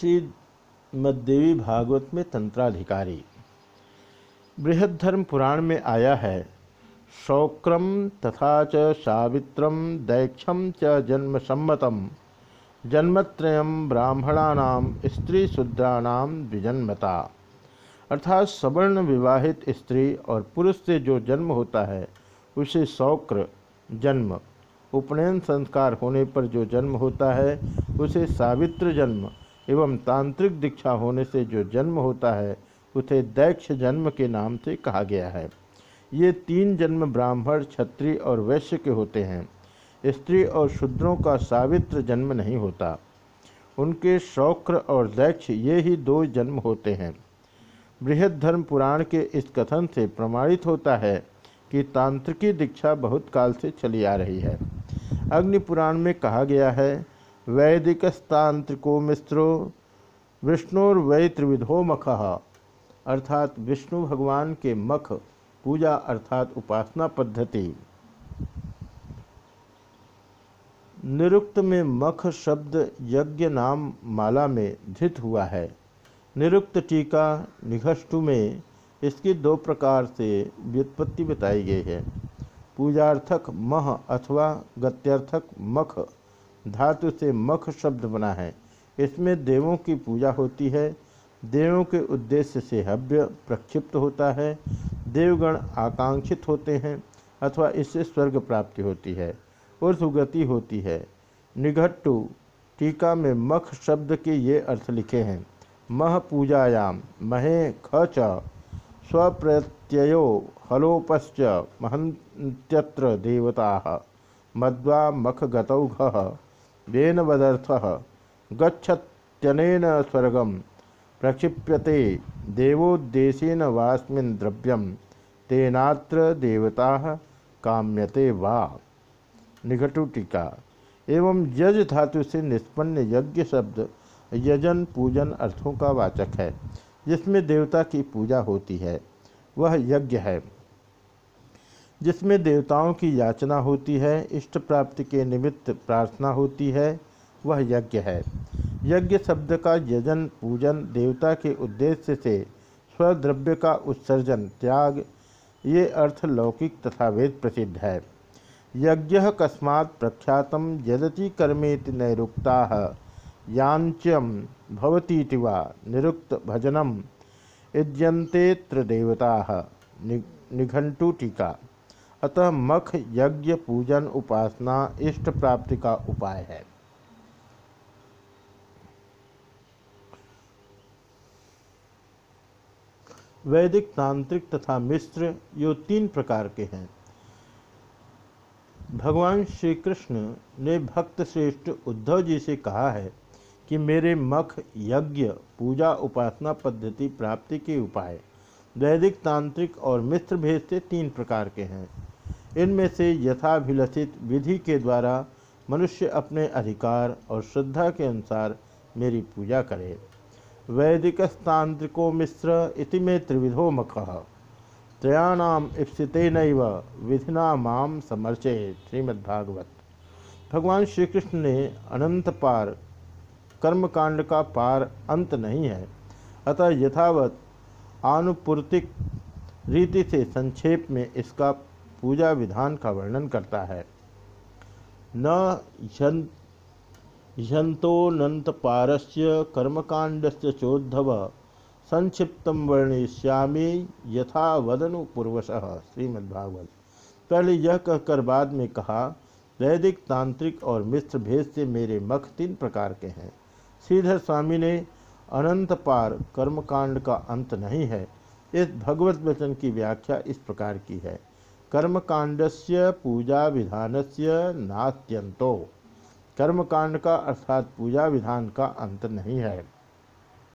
श्रीमद्देवी भागवत में तंत्राधिकारी। बृहद्धर्म पुराण में आया है शौक्रम तथा च सावित्रम, दैक्षम च जन्म सम्मतम जन्मत्रयम ब्राह्मणानाम स्त्री शूद्राणाम द्विजन्मता। अर्थात सवर्ण विवाहित स्त्री और पुरुष से जो जन्म होता है, उसे शौक्र जन्म, उपनयन संस्कार होने पर जो जन्म होता है, उसे सावित्र जन्म एवं तांत्रिक दीक्षा होने से जो जन्म होता है, उसे दैक्ष जन्म के नाम से कहा गया है। ये तीन जन्म ब्राह्मण, क्षत्रिय और वैश्य के होते हैं। स्त्री और शूद्रों का सावित्र जन्म नहीं होता। उनके शौक्र और दैक्ष ये ही दो जन्म होते हैं। बृहद धर्म पुराण के इस कथन से प्रमाणित होता है कि तांत्रिकी दीक्षा बहुत काल से चली आ रही है। अग्नि पुराण में कहा गया है वैदिकस्तांत्रिको मिश्रो विष्णुर्वै त्रिविधो मख अर्थात विष्णु भगवान के मख, पूजा अर्थात उपासना पद्धति। निरुक्त में मख शब्द यज्ञ नाम माला में धित हुआ है। निरुक्त टीका निघष्टु में इसकी दो प्रकार से व्युत्पत्ति बताई गई है। पूजार्थक मह अथवा गत्यर्थक मख धातु से मख शब्द बना है। इसमें देवों की पूजा होती है। देवों के उद्देश्य से हव्य प्रक्षिप्त होता है। देवगण आकांक्षित होते हैं अथवा इससे स्वर्ग प्राप्ति होती है ऊर्धगति होती है। निघट्टु, टीका में मख शब्द के ये अर्थ लिखे हैं। मह पूजायाम, महे ख स्वप्रत्ययो हलोपश्च देवता, मद्वा मखगतौघ वेनवदर्थ गच्छत्यनेन स्वर्गम प्रक्षिप्यते। देवोद्देशेन वास्मिन् द्रव्यम तेनात्र देवता काम्यते वा। निघटुटिका एवं यज धातु से निष्पन्न यज्ञ शब्द, यजन, पूजन अर्थों का वाचक है, जिसमें देवता की पूजा होती है। वह यज्ञ है। जिसमें देवताओं की याचना होती है, इष्ट प्राप्ति के निमित्त प्रार्थना होती है, वह यज्ञ है। यज्ञ शब्द का यजन, पूजन, देवता के उद्देश्य से स्वद्रव्य का उत्सर्जन, त्याग, ये अर्थ लौकिक तथा वेद प्रसिद्ध है। यज्ञ कस्मात् प्रख्यात यदति कर्मेति नैरुक्ता यांच्यम भवतीति वा निरुक्त भजनम इज्यंतेत्र देवता निघंटू टीका। अतः मख, यज्ञ, पूजन, उपासना, इष्ट प्राप्ति का उपाय है। वैदिक, तांत्रिक तथा मिश्र यो तीन प्रकार के हैं। भगवान श्री कृष्ण ने भक्त श्रेष्ठ उद्धव जी से कहा है कि मेरे मख, यज्ञ, पूजा, उपासना पद्धति, प्राप्ति के उपाय, वैदिक, तांत्रिक और मित्र भेद से तीन प्रकार के हैं। इनमें से यथाभिलषित विधि के द्वारा मनुष्य अपने अधिकार और श्रद्धा के अनुसार मेरी पूजा करे। वैदिकस्तांत्रिको मिश्र इति में त्रिविधो मख। त्रयाणाम इप्सितेन विधिना माम समर्चे श्रीमद्भागवत। भगवान श्री कृष्ण ने अनंत पार, कर्मकांड का पार अंत नहीं है। अतः यथावत आनुपूर्तिक रीति से संक्षेप में इसका पूजा विधान का वर्णन करता है। न यंतोनंत पारस्य कर्मकांडस्य चोद्धव, संक्षिप्त वर्णिष्यामी यथा वदनु पूर्वश, श्रीमद्भागवत। पहले यह कहकर बाद में कहा, वैदिक, तांत्रिक और मिश्र भेद से मेरे मख तीन प्रकार के हैं। श्रीधर स्वामी ने अनंत पार कर्मकांड का अंत नहीं है। इस भगवत वचन की व्याख्या इस प्रकार की है। कर्मकांडस्य पूजा विधान से नात्यंतो कर्मकांड का अर्थात पूजा विधान का अंत नहीं है।